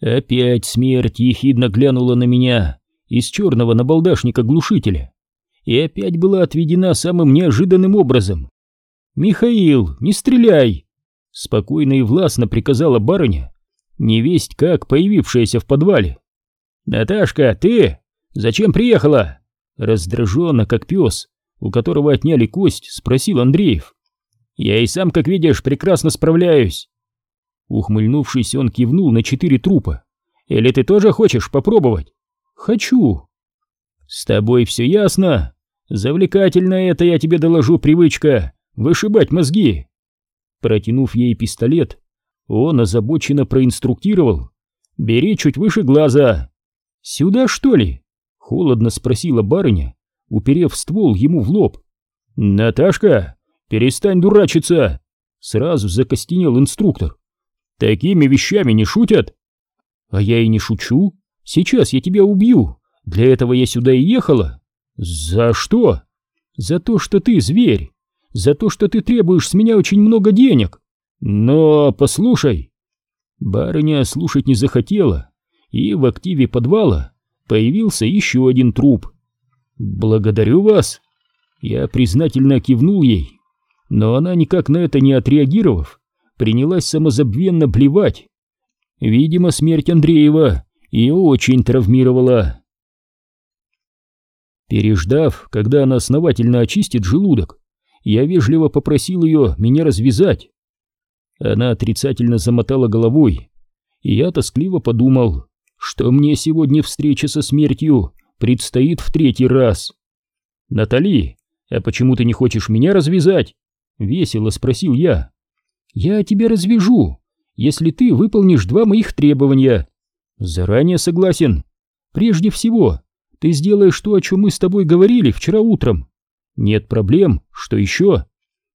Опять смерть ехидно глянула на меня из черного набалдашника глушителя и опять была отведена самым неожиданным образом. «Михаил, не стреляй!» Спокойно и властно приказала барыня, невесть как появившаяся в подвале. «Наташка, ты? Зачем приехала?» Раздраженно, как пес, у которого отняли кость, спросил Андреев. «Я и сам, как видишь, прекрасно справляюсь». Ухмыльнувшись, он кивнул на четыре трупа. «Или ты тоже хочешь попробовать?» «Хочу». «С тобой все ясно. Завлекательная это, я тебе доложу, привычка вышибать мозги». Протянув ей пистолет, он озабоченно проинструктировал. «Бери чуть выше глаза». «Сюда, что ли?» — холодно спросила барыня, уперев ствол ему в лоб. «Наташка, перестань дурачиться!» Сразу закостенел инструктор. «Такими вещами не шутят!» «А я и не шучу. Сейчас я тебя убью. Для этого я сюда и ехала». «За что?» «За то, что ты зверь. За то, что ты требуешь с меня очень много денег. Но послушай». Барыня слушать не захотела, и в активе подвала появился еще один труп. «Благодарю вас!» Я признательно кивнул ей, но она никак на это не отреагировав, принялась самозабвенно блевать. Видимо, смерть Андреева ее очень травмировала. Переждав, когда она основательно очистит желудок, я вежливо попросил ее меня развязать. Она отрицательно замотала головой, и я тоскливо подумал, что мне сегодня встреча со смертью предстоит в третий раз. «Натали, а почему ты не хочешь меня развязать?» — весело спросил я. «Я тебя развяжу, если ты выполнишь два моих требования». «Заранее согласен. Прежде всего, ты сделаешь то, о чем мы с тобой говорили вчера утром. Нет проблем, что еще?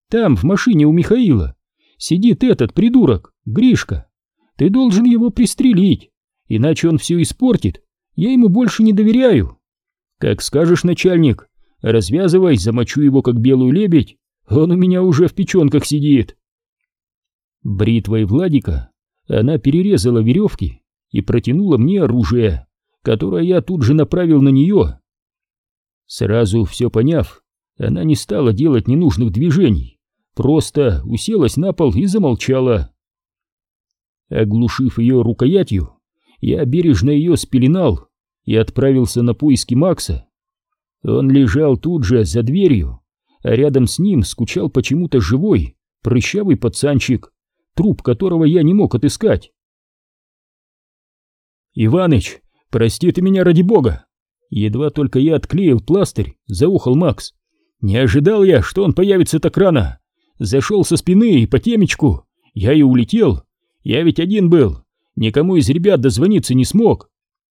Там, в машине у Михаила, сидит этот придурок, Гришка. Ты должен его пристрелить, иначе он все испортит я ему больше не доверяю. Как скажешь, начальник, развязывай, замочу его, как белую лебедь. Он у меня уже в печенках сидит. Бритвой Владика она перерезала веревки и протянула мне оружие, которое я тут же направил на нее. Сразу все поняв, она не стала делать ненужных движений, просто уселась на пол и замолчала. Оглушив ее рукоятью, я бережно ее спеленал и отправился на поиски Макса. Он лежал тут же, за дверью, а рядом с ним скучал почему-то живой, прыщавый пацанчик, труп которого я не мог отыскать. «Иваныч, прости ты меня ради бога!» Едва только я отклеил пластырь, заухал Макс. «Не ожидал я, что он появится так рано. Зашел со спины и по темечку. Я и улетел. Я ведь один был, Никому из ребят дозвониться не смог.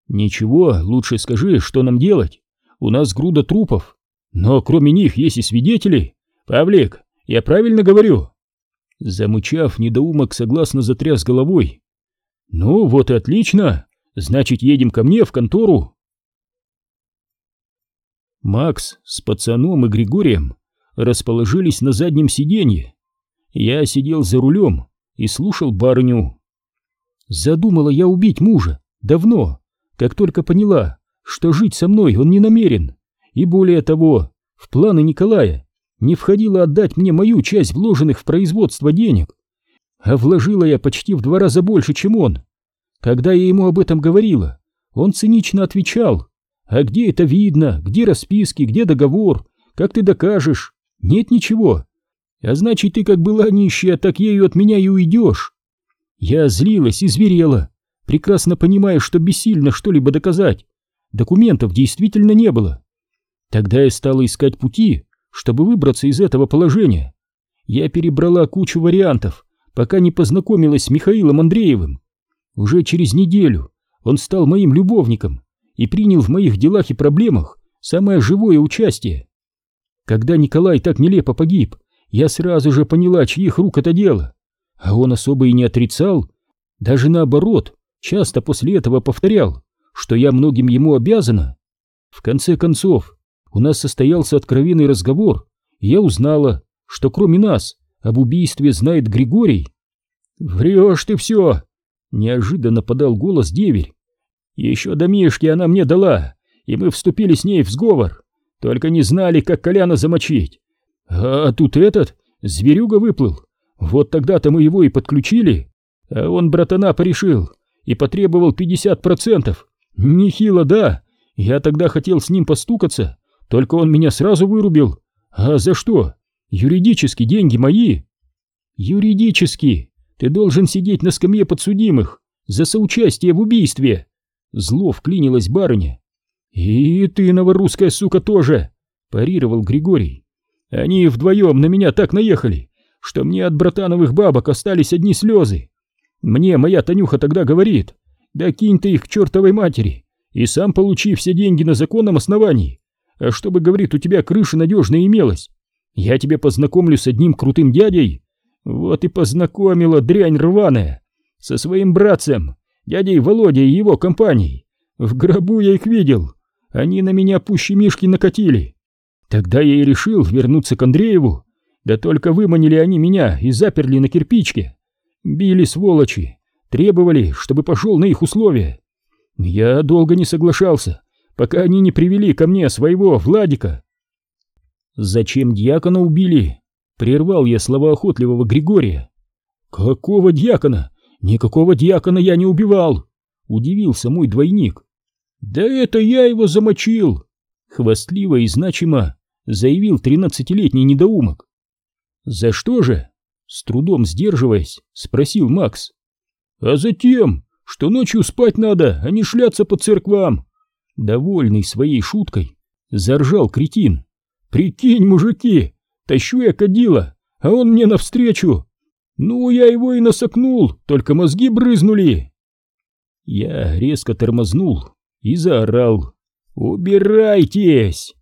Ничего, лучше скажи, что нам делать. У нас груда трупов. Но кроме них есть и свидетели. Павлик, я правильно говорю? Замучав, недоумок согласно затряс головой. Ну, вот и отлично. Значит, едем ко мне в контору. Макс с пацаном и Григорием расположились на заднем сиденье. Я сидел за рулем и слушал барыню. Задумала я убить мужа, давно, как только поняла, что жить со мной он не намерен. И более того, в планы Николая не входило отдать мне мою часть вложенных в производство денег. А вложила я почти в два раза больше, чем он. Когда я ему об этом говорила, он цинично отвечал, «А где это видно? Где расписки? Где договор? Как ты докажешь? Нет ничего. А значит, ты как была нищая, так ею от меня и уйдешь. Я злилась и зверела, прекрасно понимая, что бессильно что-либо доказать. Документов действительно не было. Тогда я стала искать пути, чтобы выбраться из этого положения. Я перебрала кучу вариантов, пока не познакомилась с Михаилом Андреевым. Уже через неделю он стал моим любовником и принял в моих делах и проблемах самое живое участие. Когда Николай так нелепо погиб, я сразу же поняла, чьих рук это дело. А он особо и не отрицал, даже наоборот, часто после этого повторял, что я многим ему обязана. В конце концов, у нас состоялся откровенный разговор, и я узнала, что кроме нас об убийстве знает Григорий. «Врешь ты все!» Неожиданно подал голос деверь. Еще до Мишки она мне дала, и мы вступили с ней в сговор. Только не знали, как Коляна замочить. А тут этот, зверюга выплыл. Вот тогда-то мы его и подключили. А он братана порешил и потребовал 50%. Нехило, да. Я тогда хотел с ним постукаться, только он меня сразу вырубил. А за что? Юридически деньги мои. Юридически. Ты должен сидеть на скамье подсудимых за соучастие в убийстве. Зло вклинилась барыня. И ты, новорусская сука, тоже, парировал Григорий. Они вдвоем на меня так наехали, что мне от братановых бабок остались одни слезы. Мне моя Танюха тогда говорит, да кинь ты их к чертовой матери, и сам получи все деньги на законном основании. А чтобы, говорит, у тебя крыша надежная имелась, я тебя познакомлю с одним крутым дядей. Вот и познакомила дрянь рваная со своим братцем, дядей Володей и его компанией. В гробу я их видел, они на меня пуще мишки накатили. Тогда я и решил вернуться к Андрееву, да только выманили они меня и заперли на кирпичке. Били сволочи, требовали, чтобы пошел на их условия. Я долго не соглашался, пока они не привели ко мне своего Владика. Зачем дьякона убили? Прервал я слова охотливого Григория. Какого дьякона? Никакого дьякона я не убивал! Удивился мой двойник. Да это я его замочил! Хвастливо и значимо заявил тринадцатилетний недоумок. За что же? С трудом сдерживаясь, спросил Макс. А затем, что ночью спать надо, а не шляться по церквам. Довольный своей шуткой, заржал кретин. Прикинь, мужики, тащу я кадила, а он мне навстречу. Ну, я его и насокнул, только мозги брызнули. Я резко тормознул и заорал. «Убирайтесь!»